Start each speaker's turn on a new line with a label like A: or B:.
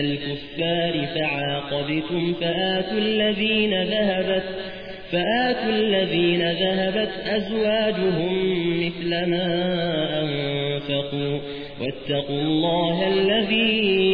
A: الكفار فعاقبتم فآتوا الذين ذهبت فآتوا الذين ذهبت أزواجهم مثل ما أنفقوا واتقوا الله الذي